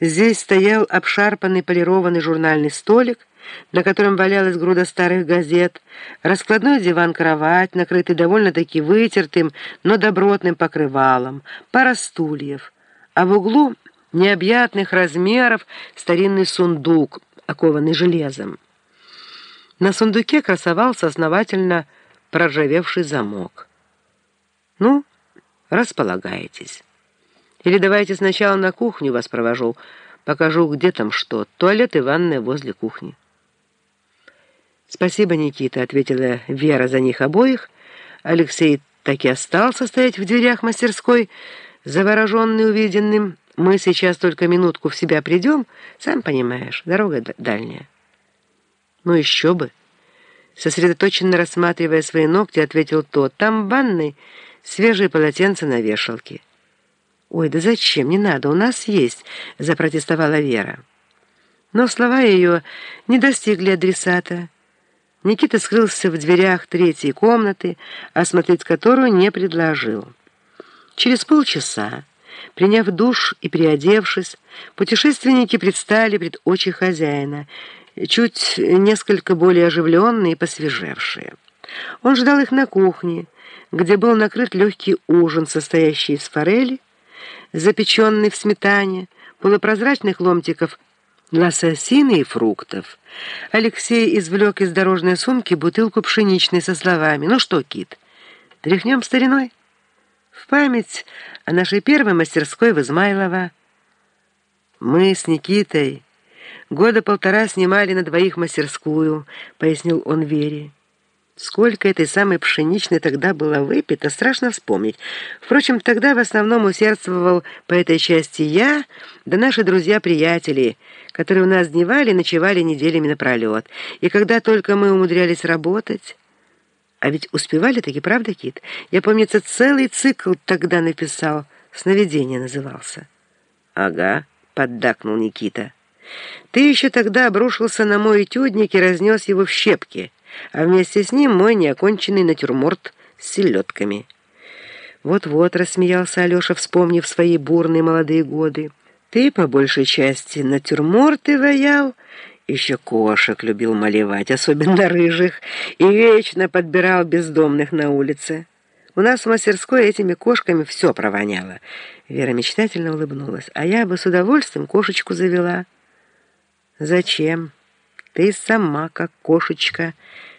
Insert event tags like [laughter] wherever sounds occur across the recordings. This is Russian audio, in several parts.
Здесь стоял обшарпанный полированный журнальный столик, на котором валялась груда старых газет, раскладной диван-кровать, накрытый довольно-таки вытертым, но добротным покрывалом, пара стульев, а в углу необъятных размеров старинный сундук, окованный железом. На сундуке красовался основательно проржавевший замок. «Ну, располагайтесь». Или давайте сначала на кухню вас провожу, покажу, где там что. Туалет и ванная возле кухни». «Спасибо, Никита», — ответила Вера за них обоих. Алексей так и остался стоять в дверях мастерской, завороженный увиденным. «Мы сейчас только минутку в себя придем, сам понимаешь, дорога дальняя». «Ну еще бы!» Сосредоточенно рассматривая свои ногти, ответил тот. «Там в ванной свежие полотенца на вешалке». «Ой, да зачем? Не надо, у нас есть», — запротестовала Вера. Но слова ее не достигли адресата. Никита скрылся в дверях третьей комнаты, осмотреть которую не предложил. Через полчаса, приняв душ и переодевшись, путешественники предстали пред очи хозяина, чуть несколько более оживленные и посвежевшие. Он ждал их на кухне, где был накрыт легкий ужин, состоящий из форели, запеченный в сметане, полупрозрачных ломтиков лососины и фруктов. Алексей извлек из дорожной сумки бутылку пшеничной со словами «Ну что, Кит, тряхнем стариной?» В память о нашей первой мастерской в Измайлово. Мы с Никитой года полтора снимали на двоих мастерскую, пояснил он Вере. Сколько этой самой пшеничной тогда было выпито, страшно вспомнить. Впрочем, тогда в основном усердствовал по этой части я, да наши друзья-приятели, которые у нас дневали и ночевали неделями напролет. И когда только мы умудрялись работать... А ведь успевали таки, правда, Кит? Я, помнится, целый цикл тогда написал. «Сновидение» назывался. «Ага», — поддакнул Никита. «Ты еще тогда обрушился на мой этюдник и разнес его в щепки» а вместе с ним мой неоконченный натюрморт с селедками. Вот-вот, рассмеялся Алеша, вспомнив свои бурные молодые годы. Ты, по большей части, натюрморты ваял, еще кошек любил малевать, особенно [laughs] рыжих, и вечно подбирал бездомных на улице. У нас в мастерской этими кошками все провоняло. Вера мечтательно улыбнулась. А я бы с удовольствием кошечку завела. Зачем? Ты сама как кошечка.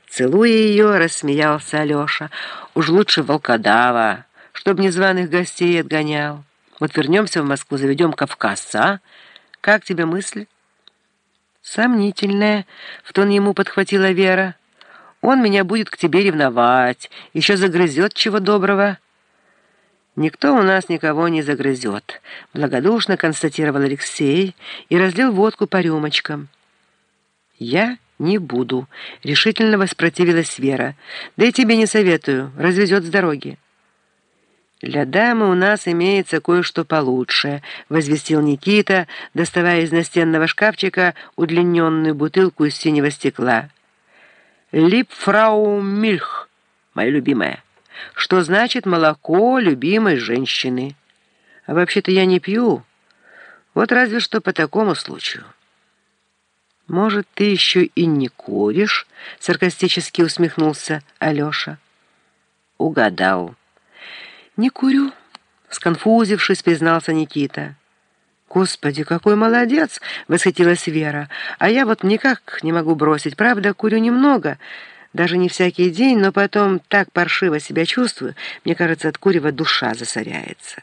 Целуя ее, рассмеялся Алеша. Уж лучше волкодава, чтоб незваных гостей отгонял. Вот вернемся в Москву, заведем кавказца? Как тебе мысль? Сомнительная, в тон ему подхватила Вера. Он меня будет к тебе ревновать, еще загрызет чего доброго. «Никто у нас никого не загрызет», — благодушно констатировал Алексей и разлил водку по рюмочкам. «Я не буду», — решительно воспротивилась Вера. «Да и тебе не советую, развезет с дороги». «Для дамы у нас имеется кое-что получше», — возвестил Никита, доставая из настенного шкафчика удлиненную бутылку из синего стекла. «Липфрау Мильх, моя любимая, что значит молоко любимой женщины. А вообще-то я не пью, вот разве что по такому случаю». «Может, ты еще и не куришь?» — саркастически усмехнулся Алеша. «Угадал». «Не курю», — сконфузившись, признался Никита. «Господи, какой молодец!» — восхитилась Вера. «А я вот никак не могу бросить. Правда, курю немного, даже не всякий день, но потом так паршиво себя чувствую. Мне кажется, от курева душа засоряется».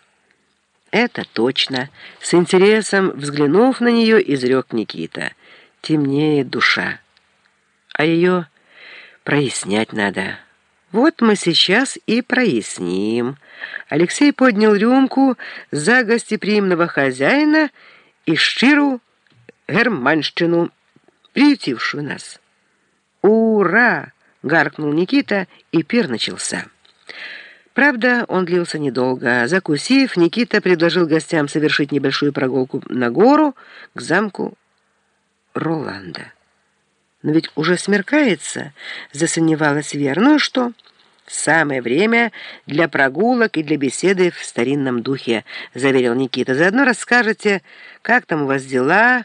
«Это точно!» — с интересом взглянув на нее, изрек Никита — темнеет душа, а ее прояснять надо. Вот мы сейчас и проясним. Алексей поднял рюмку за гостеприимного хозяина и щиру германщину, приютившую нас. «Ура!» — гаркнул Никита, и пир начался. Правда, он длился недолго. Закусив, Никита предложил гостям совершить небольшую прогулку на гору к замку Роланда. «Но ведь уже смеркается», — засомневалась Вера. «Ну что? «Самое время для прогулок и для беседы в старинном духе», — заверил Никита. «Заодно расскажете, как там у вас дела,